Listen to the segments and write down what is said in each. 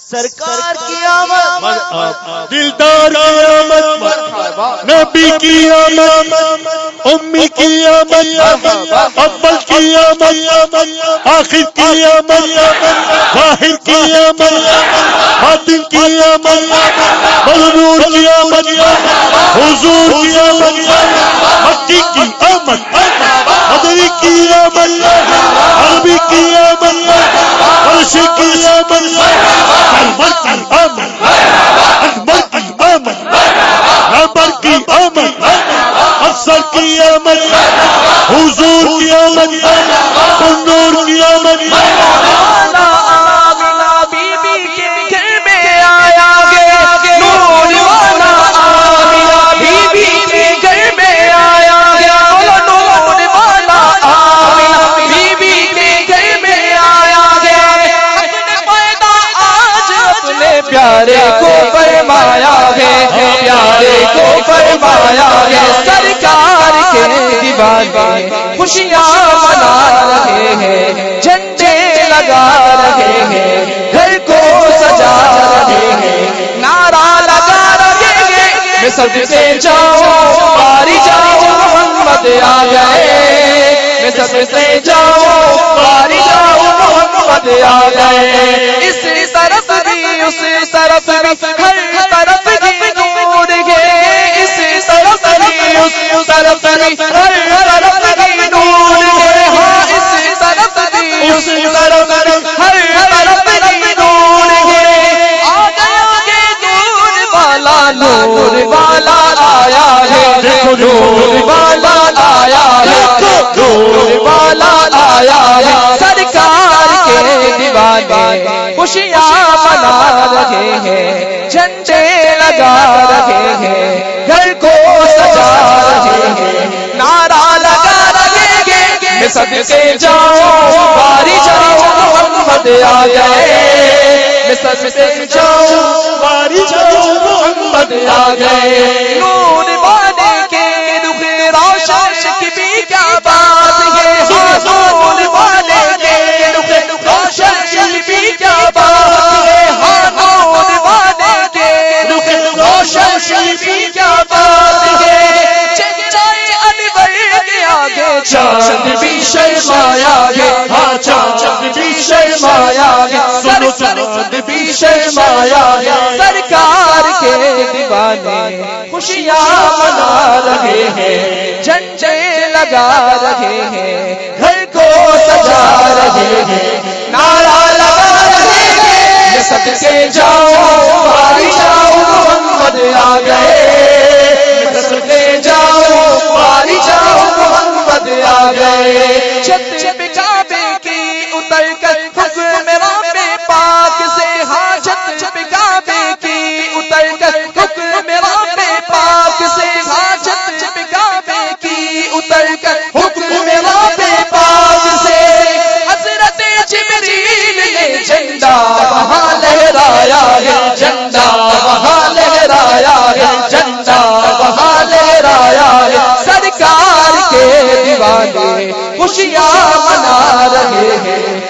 سرکار کی آمد دلدار کی آمد نبی کی آمد امی کی آمد اول کی آمد آخر کی آمد باہر کی آمد حاطم کی آمد مغرور کی آمد حضور کی آمد مکی کی آمد مدری کی آمد عربی کی آمد عرشی کی آمد کی آمد افسر کی آمد حضور کی آمد پیارے کو فرمایا ہے۔ پیارے کو فرمایا ہے۔ سرکار کے دیوانے خوشیاں منا رہے ہیں۔ جھنڈے لگا رہے ہیں۔ گھر کو سجا رہے ہیں۔ نعرہ لگا رہے ہیں۔ میں سب سے جاؤں باری جاؤں محمد آ گئے۔ میں سب سے جاؤں، باری جاؤں، محمد آ گئے۔ اس طرف بھی، اس طرف بھی، ہر طرف بھی نور گے اس طرف بھی، اس طرف بھی، ہر طرف بھی نور گے ہاں اس طرف بھی، اس طرف بھی، ہر طرف بھی نور گے آ گیا گے نور والا نور والا آیا ہے۔ نور آیا سرکار کے دیوانے خوشیاں منا رہے ہیں جھنڈے لگا رہے ہیں گھر کو سجا رہے ہیں۔ نعرہ لگا رہے میں سب سے جاؤں باری جاؤں محمد آ گئے۔ میں سب سے جاؤں باری جاؤں محمد آ گئے۔ نور والے کے شرمایا ہے۔ سر چاند بھی شرمایا ہے۔ سرکار کے دیوانے خوشیاں منا رہے ہیں۔ جھنڈے لگا رہے ہیں۔ گھر کو سجا رہے ہیں۔ نعرہ لگا رہے ہیں۔ یہ سب سے جاؤ، بارش کی اتر کر حکم رب پاک سے۔ حضرت جبریل نے جھنڈا وہاں لہرایا ہے، جھنڈا وہاں لہرایا ہے، جھنڈا وہاں لہرایا ہے۔ سرکار کے دیوانے خوشیاں منا رہے ہیں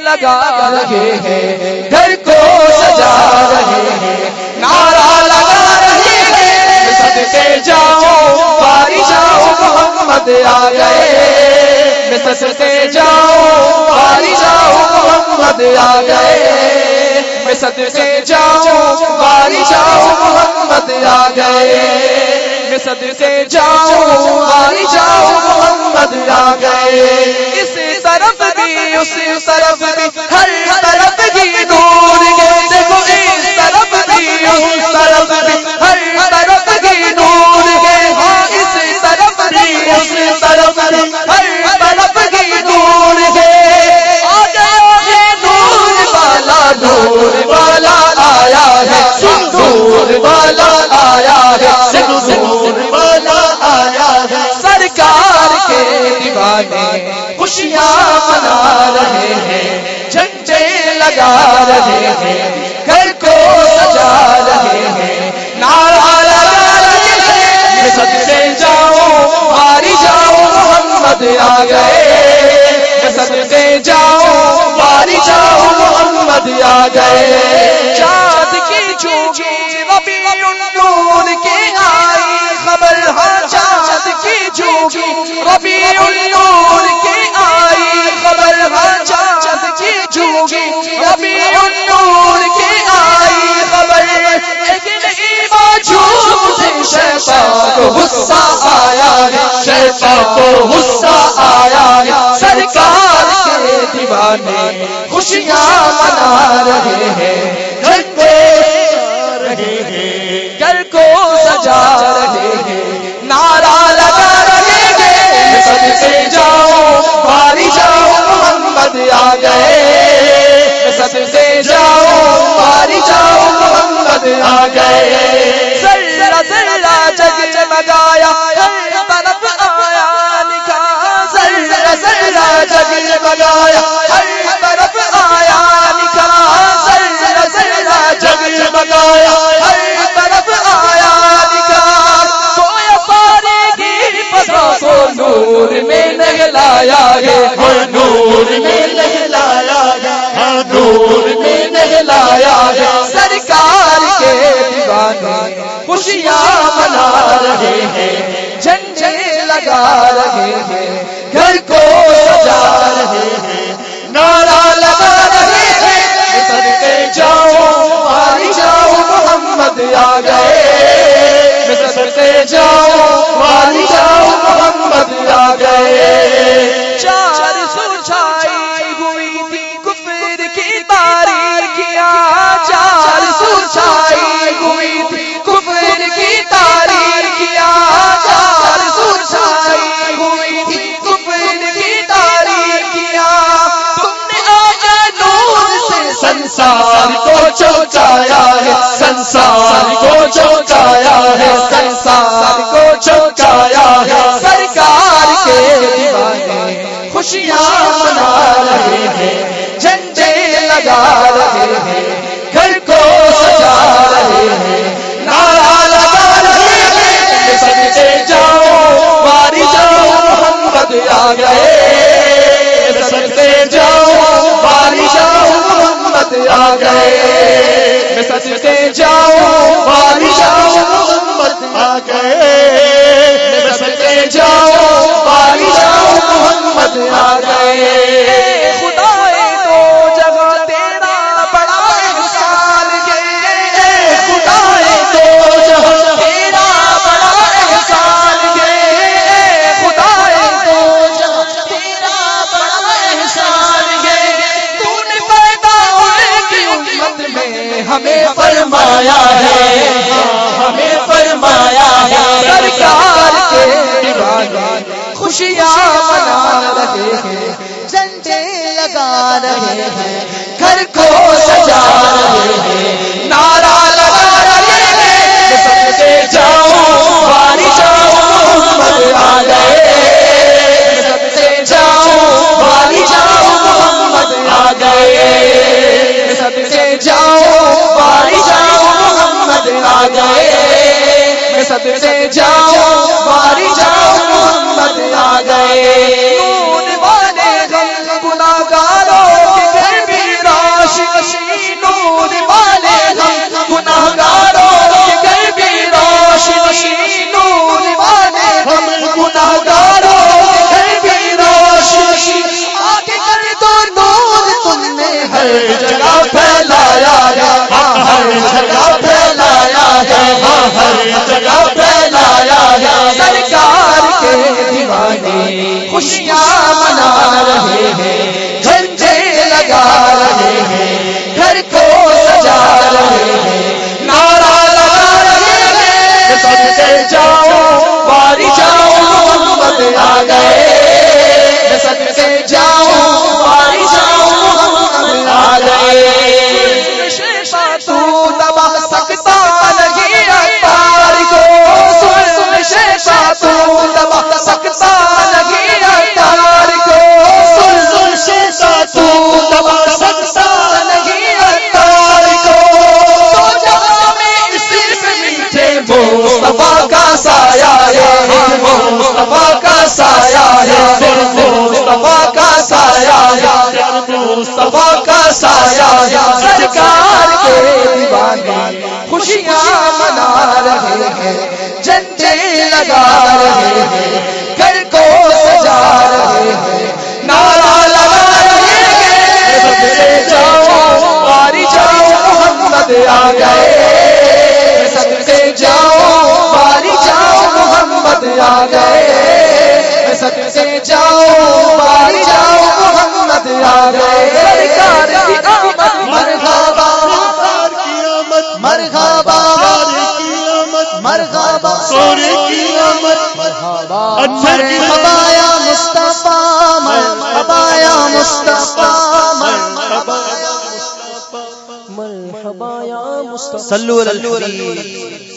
لگا رہے ہیں، گھر کو سجا رہے ہیں۔ نعرہ لگا رہے ہیں، سب سے جاؤ محمد آ گئے۔ میں سب سے جاؤ باری جاؤ محمد آ گئے۔ میں سب سے جاؤ باری جاؤ محمد آ گئے۔ میں سب سے جاؤ باری جاؤ محمد آ گئے۔ اس طرف بھی، اس طرف بھی، ہر طرف بھی نور گے دیوانے خوشیاں منا رہے ہیں، جھنڈے لگا رہے ہیں، گھر کو سجا رہے ہیں۔ نارا لگا رہے ہیں سب سے جاؤ ماری جاؤ محمد آ گئے۔ سب سے جاؤ ماری جاؤ محمد آ گئے۔ چاند کی جھوجی ربی نور کے آئی، خبر ہر چاند کی جھوجی ربی غصہ آیا ہے سرکار کے دیوانے، خوشیاں منا رہے ہیں جھنڈے رہے ہیں، گھر کو سجا رہے ہیں، نعرہ لگا رہے ہیں، سب سے جاؤ، باری جاؤ، محمد آ گئے۔ سب سے جاؤ، باری جاؤ، محمد آ گئے۔ ذرا ذرا جگمگایا ہر ذرا جگمگایا ہر طرف آیا نکاح ذرا ذرا جگمگایا ہر طرف آیا نکاح۔ سویا سارے گیر پسا کو نور میں نہلایا ہے وہ نور میں نہلایا گیا ہاں نور میں نہلایا ہے۔ سرکار کے دیوانے خوشیاں منا رہے ہیں جھنڈے لگا رہے ہیں۔ گھر کو آ گئے۔ صدقے جاؤ ماری جاؤ، محمد آ گئے۔ چار سو چھائی ہوئی تھی کفر کی تاریخیاں چار سو چھائی ہوئی تھی کفر کی تاریخیاں چار سو چھائی ہوئی تھی کفر کی تاریخیاں تم نے آج نور سے سنسار خوشیاں منا رہے ہیں جھنڈے لگا رہے ہیں، گھر کو سجا رہے ہیں۔ لگا رہے ہیں جاؤ ماری جاؤ، محمد آ گئے۔ سجدے جاؤ ماری جاؤ، محمد آ گئے۔ سجدے جاؤ دیوانے خوشیاں منا رہے ہیں، جھنڈے لگا رہے ہیں، گھر کو سجا رہے ہیں۔ نعرہ لگا رہے ہیں سب سے جاؤ، باری جاؤ محمد آ گئے۔ سب سے جاؤ، باری جاؤ محمد آ گئے۔ سب سے جاؤ، باری جاؤ محمد آ گئے۔ سب سے جاؤ، باری جاؤ محمد آ گئے۔ خوشیاں منا رہے ہیں۔ مصطفیٰ کا سایہ ہے، مصطفیٰ کا سایہ ہے، مصطفیٰ کا سایہ ہے، مصطفیٰ کا سایہ ہے۔ سرکار کے دیوانے خوشیاں منا رہے ہیں، جھنڈے لگا رہے ہیں، گھر کو سجا رہے ہیں۔ نعرہ لگا رہے ہیں سب سے آ گئے۔ صدقے جاؤ جاؤ آ گئے صدقے جاؤ باری جاؤ محمد آ گئے سرکار کی آمد مرحبا۔ سرکار کی آمد مرحبا۔ کی آمد مرحبا۔ سورے کی آمد اچھا کی مرحبا یا مصطفیٰ مرحبا۔ یا مصطفیٰ۔ مرحبا مرحبا صلو علی